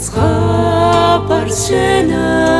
صغار سنه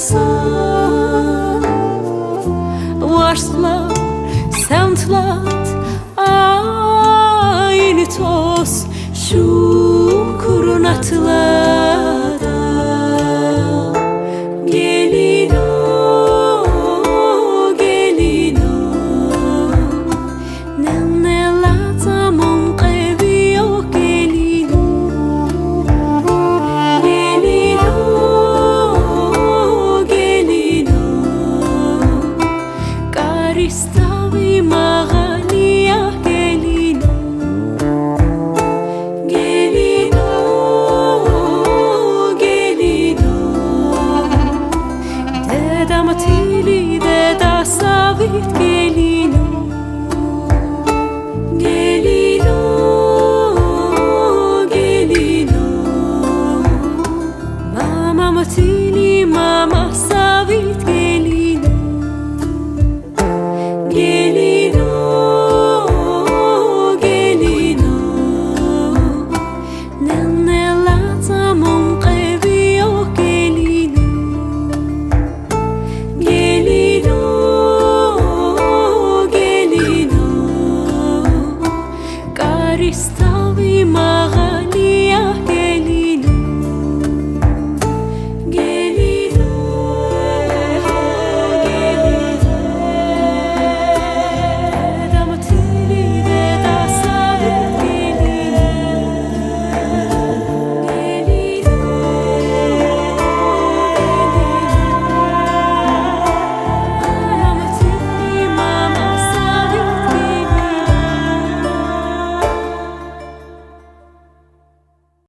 varsa Varslar, semtlar Matilde da savit ki Christ.